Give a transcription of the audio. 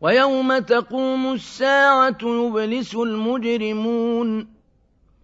ويوم تقوم الساعة يبلس المجرمون